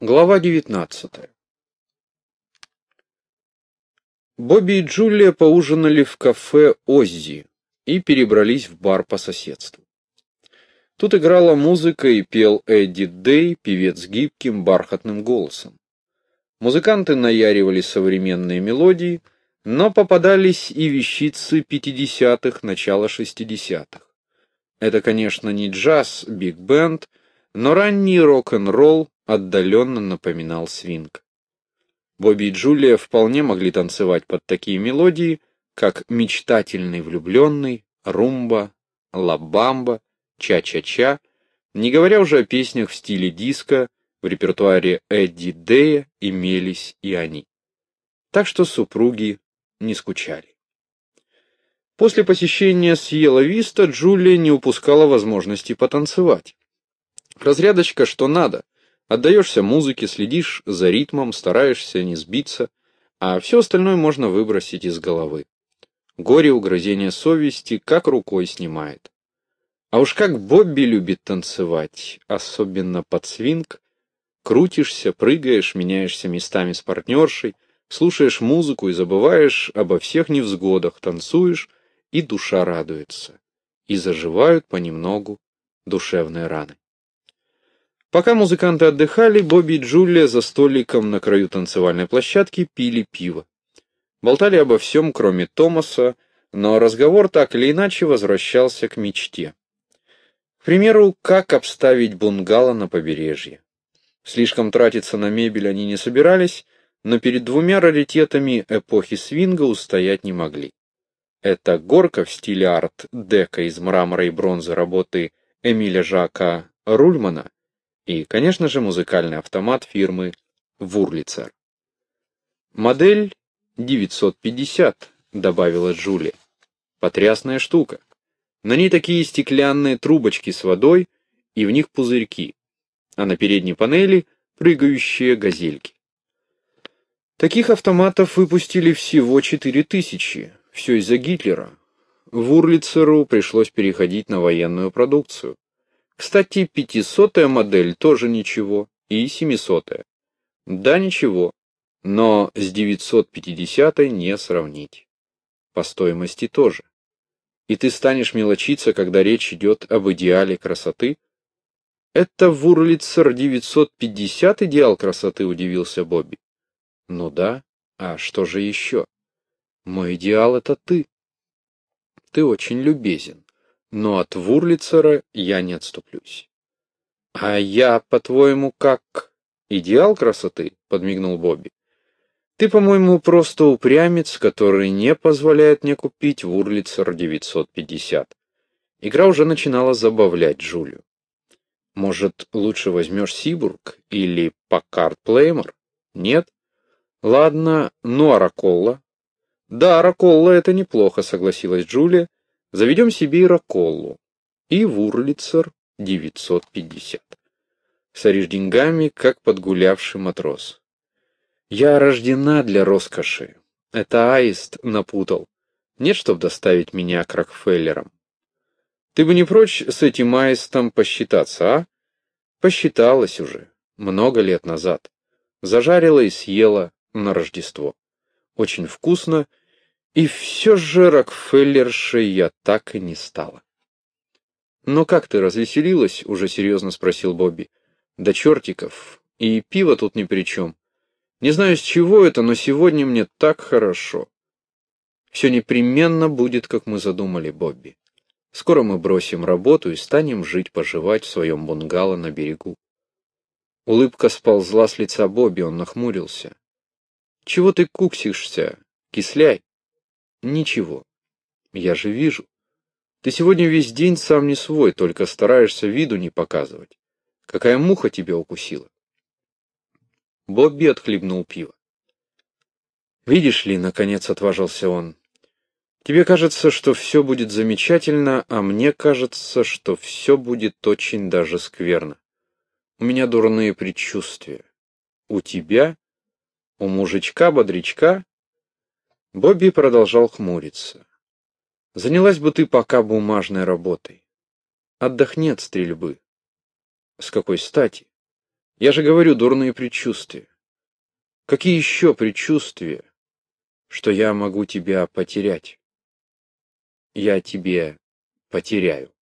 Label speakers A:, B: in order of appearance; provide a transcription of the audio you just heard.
A: Глава 19 Бобби и Джулия поужинали в кафе «Оззи» и перебрались в бар по соседству. Тут играла музыка и пел Эдди Дэй, певец гибким бархатным голосом. Музыканты наяривали современные мелодии, но попадались и вещицы пятидесятых, начала шестидесятых. Это, конечно, не джаз, биг-бенд, но ранний рок-н-ролл отдаленно напоминал свинг. Бобби и Джулия вполне могли танцевать под такие мелодии, как «Мечтательный влюбленный», «Румба», «Ла-бамба», «Ча-ча-ча», не говоря уже о песнях в стиле диско, в репертуаре Эдди Дея имелись и они. Так что супруги не скучали. После посещения Сьелла Виста Джулия не упускала возможности потанцевать. Разрядочка что надо. Отдаешься музыке, следишь за ритмом, стараешься не сбиться, а все остальное можно выбросить из головы. Горе угрызения совести как рукой снимает. А уж как Бобби любит танцевать, особенно под свинг. Крутишься, прыгаешь, меняешься местами с партнершей, слушаешь музыку и забываешь обо всех невзгодах, танцуешь, и душа радуется. И заживают понемногу душевные раны. Пока музыканты отдыхали, Бобби и Джулия за столиком на краю танцевальной площадки пили пиво. Болтали обо всем, кроме Томаса, но разговор так или иначе возвращался к мечте. К примеру, как обставить бунгало на побережье. Слишком тратиться на мебель они не собирались, но перед двумя раритетами эпохи свинга устоять не могли. Это горка в стиле арт-дека из мрамора и бронзы работы Эмиля Жака Рульмана и, конечно же, музыкальный автомат фирмы Вурлицер. «Модель 950», — добавила Джулия. «Потрясная штука. На ней такие стеклянные трубочки с водой, и в них пузырьки, а на передней панели прыгающие газельки. Таких автоматов выпустили всего 4000, все из-за Гитлера. Вурлицеру пришлось переходить на военную продукцию. Кстати, пятисотая модель тоже ничего, и семисотая. Да, ничего, но с 950 не сравнить. По стоимости тоже. И ты станешь мелочиться, когда речь идет об идеале красоты? Это Вурлицер 950 идеал красоты, удивился Бобби. Ну да, а что же еще? Мой идеал это ты. Ты очень любезен но от Вурлицера я не отступлюсь. — А я, по-твоему, как идеал красоты? — подмигнул Бобби. — Ты, по-моему, просто упрямец, который не позволяет мне купить Вурлицер 950. Игра уже начинала забавлять Джулию. Может, лучше возьмешь Сибург или Паккард Плеймор? Нет? Ладно, ну а Раколла? Да, Раколла это неплохо, согласилась Джулия, Заведем себе и Раколлу. И Вурлицер 950. Соришь деньгами, как подгулявший матрос. Я рождена для роскоши. Это аист напутал. Нет, чтоб доставить меня к Рокфеллерам. Ты бы не прочь с этим аистом посчитаться, а? Посчиталась уже, много лет назад. Зажарила и съела на Рождество. Очень вкусно и все же Рокфеллершей я так и не стала. «Но как ты развеселилась?» — уже серьезно спросил Бобби. «Да чертиков. И пиво тут ни при чем. Не знаю, с чего это, но сегодня мне так хорошо. Все непременно будет, как мы задумали, Бобби. Скоро мы бросим работу и станем жить-поживать в своем бунгало на берегу». Улыбка сползла с лица Бобби, он нахмурился. «Чего ты куксишься? Кисляй!» Ничего. Я же вижу. Ты сегодня весь день сам не свой, только стараешься виду не показывать. Какая муха тебя укусила? Бобби отхлебнул пиво. Видишь ли, наконец отважился он, тебе кажется, что все будет замечательно, а мне кажется, что все будет очень даже скверно. У меня дурные предчувствия. У тебя? У мужичка-бодрячка? Бобби продолжал хмуриться. Занялась бы ты пока бумажной работой. Отдохни от стрельбы. С какой стати? Я же говорю, дурные предчувствия. Какие еще предчувствия, что я могу тебя потерять? Я тебе потеряю.